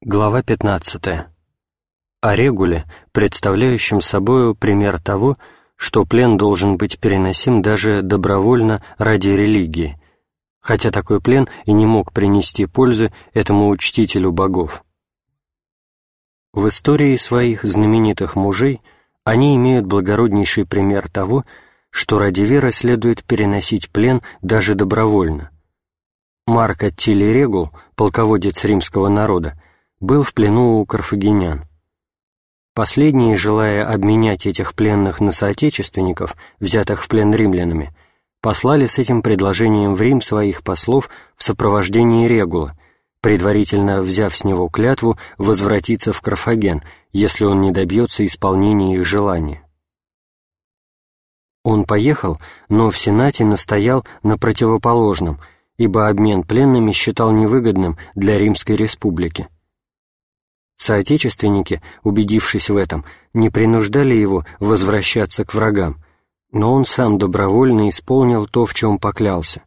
Глава 15. О регуле, представляющем собою пример того, что плен должен быть переносим даже добровольно ради религии, хотя такой плен и не мог принести пользы этому учтителю богов. В истории своих знаменитых мужей они имеют благороднейший пример того, что ради веры следует переносить плен даже добровольно. Марк Аттилий Регул, полководец римского народа, был в плену у карфагенян. Последние, желая обменять этих пленных на соотечественников, взятых в плен римлянами, послали с этим предложением в Рим своих послов в сопровождении Регула, предварительно взяв с него клятву возвратиться в Карфаген, если он не добьется исполнения их желания. Он поехал, но в Сенате настоял на противоположном, ибо обмен пленными считал невыгодным для Римской республики. Соотечественники, убедившись в этом, не принуждали его возвращаться к врагам, но он сам добровольно исполнил то, в чем поклялся.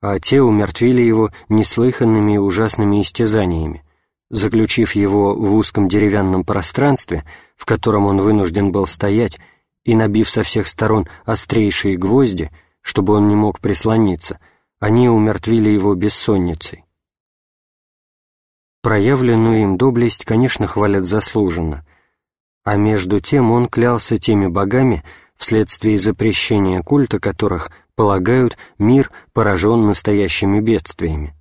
А те умертвили его неслыханными и ужасными истязаниями, заключив его в узком деревянном пространстве, в котором он вынужден был стоять, и набив со всех сторон острейшие гвозди, чтобы он не мог прислониться, они умертвили его бессонницей. Проявленную им доблесть, конечно, хвалят заслуженно, а между тем он клялся теми богами, вследствие запрещения культа которых полагают мир поражен настоящими бедствиями.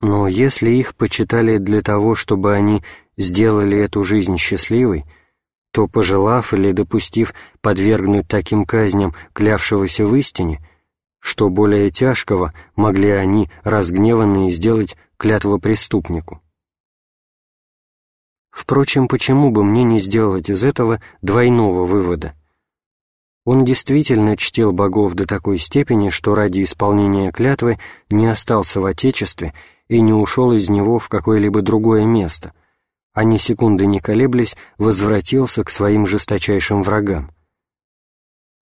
Но если их почитали для того, чтобы они сделали эту жизнь счастливой, то, пожелав или допустив подвергнуть таким казням клявшегося в истине, что более тяжкого могли они, разгневанные, сделать клятва преступнику. Впрочем, почему бы мне не сделать из этого двойного вывода? Он действительно чтил богов до такой степени, что ради исполнения клятвы не остался в Отечестве и не ушел из него в какое-либо другое место, а ни секунды не колеблясь возвратился к своим жесточайшим врагам.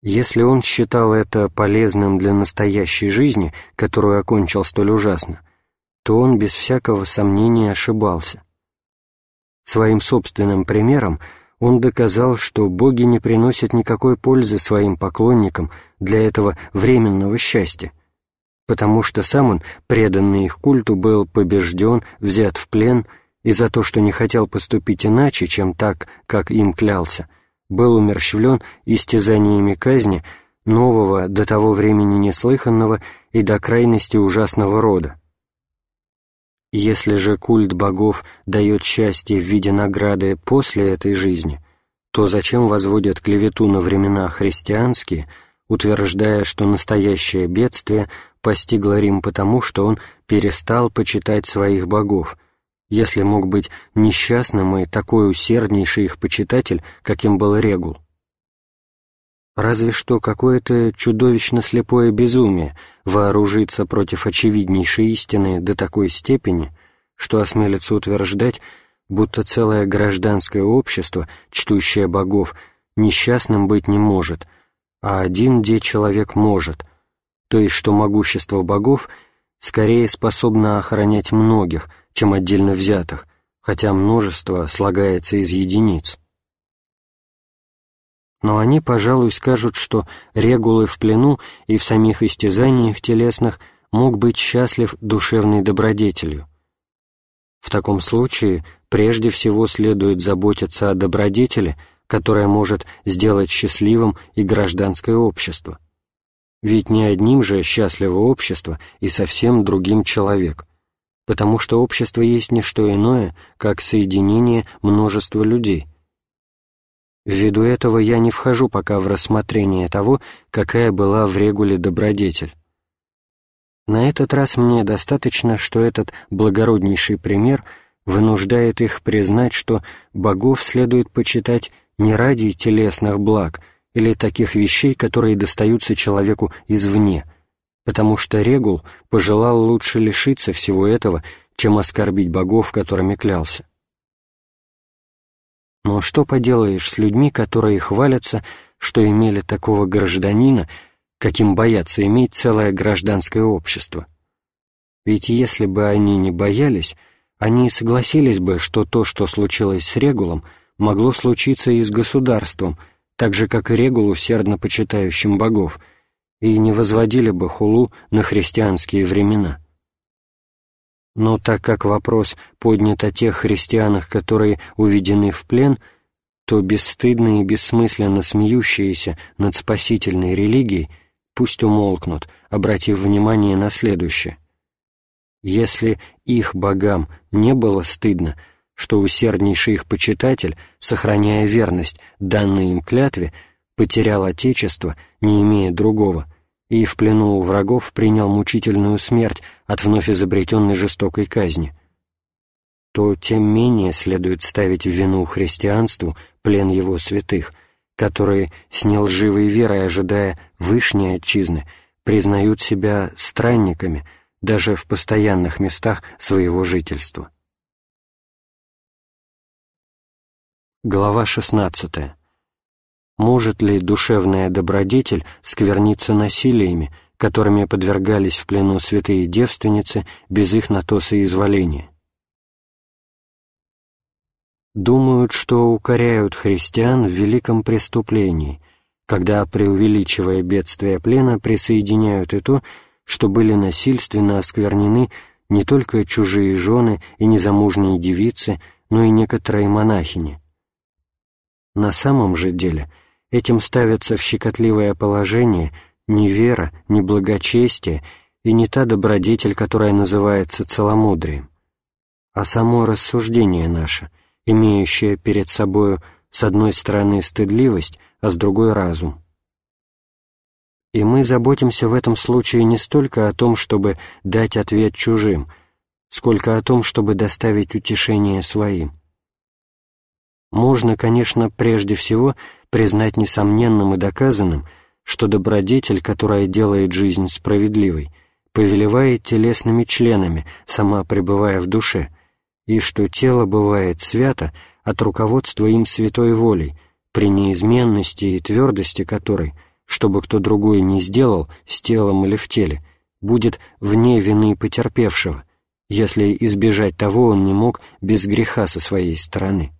Если он считал это полезным для настоящей жизни, которую окончил столь ужасно, то он без всякого сомнения ошибался. Своим собственным примером он доказал, что боги не приносят никакой пользы своим поклонникам для этого временного счастья, потому что сам он, преданный их культу, был побежден, взят в плен и за то, что не хотел поступить иначе, чем так, как им клялся, был умерщвлен истязаниями казни нового, до того времени неслыханного и до крайности ужасного рода. Если же культ богов дает счастье в виде награды после этой жизни, то зачем возводят клевету на времена христианские, утверждая, что настоящее бедствие постигло Рим потому, что он перестал почитать своих богов, если мог быть несчастным и такой усерднейший их почитатель, каким был Регул? Разве что какое-то чудовищно слепое безумие вооружиться против очевиднейшей истины до такой степени, что осмелится утверждать, будто целое гражданское общество, чтущее богов, несчастным быть не может, а один де человек может, то есть что могущество богов скорее способно охранять многих, чем отдельно взятых, хотя множество слагается из единиц но они, пожалуй, скажут, что регулы в плену и в самих истязаниях телесных мог быть счастлив душевной добродетелью. В таком случае прежде всего следует заботиться о добродетели, которая может сделать счастливым и гражданское общество. Ведь не одним же счастливо общество и совсем другим человек, потому что общество есть не что иное, как соединение множества людей – Ввиду этого я не вхожу пока в рассмотрение того, какая была в регуле добродетель. На этот раз мне достаточно, что этот благороднейший пример вынуждает их признать, что богов следует почитать не ради телесных благ или таких вещей, которые достаются человеку извне, потому что Регул пожелал лучше лишиться всего этого, чем оскорбить богов, которыми клялся. Но что поделаешь с людьми, которые хвалятся, что имели такого гражданина, каким боятся иметь целое гражданское общество? Ведь если бы они не боялись, они согласились бы, что то, что случилось с Регулом, могло случиться и с государством, так же, как и Регул, усердно почитающим богов, и не возводили бы хулу на христианские времена. Но так как вопрос поднят о тех христианах, которые уведены в плен, то бесстыдно и бессмысленно смеющиеся над спасительной религией пусть умолкнут, обратив внимание на следующее. Если их богам не было стыдно, что усерднейший их почитатель, сохраняя верность данной им клятве, потерял Отечество, не имея другого, и в плену у врагов принял мучительную смерть от вновь изобретенной жестокой казни, то тем менее следует ставить в вину христианству плен его святых, которые с нелживой верой, ожидая вышней отчизны, признают себя странниками даже в постоянных местах своего жительства. Глава 16. Может ли душевная добродетель скверниться насилиями, которыми подвергались в плену святые девственницы без их на то соизволения? Думают, что укоряют христиан в великом преступлении, когда, преувеличивая бедствие плена, присоединяют и то, что были насильственно осквернены не только чужие жены и незамужние девицы, но и некоторые монахини – на самом же деле этим ставятся в щекотливое положение не вера, не благочестие и не та добродетель, которая называется целомудрием, а само рассуждение наше, имеющее перед собою с одной стороны стыдливость, а с другой разум. И мы заботимся в этом случае не столько о том, чтобы дать ответ чужим, сколько о том, чтобы доставить утешение своим можно, конечно, прежде всего признать несомненным и доказанным, что добродетель, которая делает жизнь справедливой, повелевает телесными членами, сама пребывая в душе, и что тело бывает свято от руководства им святой волей, при неизменности и твердости которой, чтобы кто другой не сделал с телом или в теле, будет вне вины потерпевшего, если избежать того он не мог без греха со своей стороны.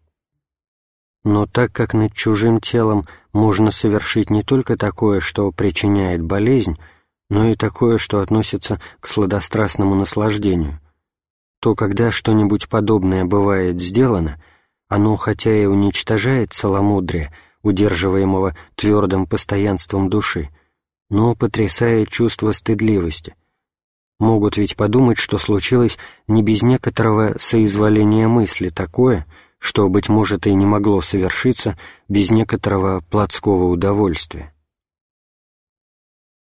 Но так как над чужим телом можно совершить не только такое, что причиняет болезнь, но и такое, что относится к сладострастному наслаждению, то когда что-нибудь подобное бывает сделано, оно хотя и уничтожает целомудрие, удерживаемого твердым постоянством души, но потрясает чувство стыдливости. Могут ведь подумать, что случилось не без некоторого соизволения мысли такое — что, быть может, и не могло совершиться без некоторого плотского удовольствия.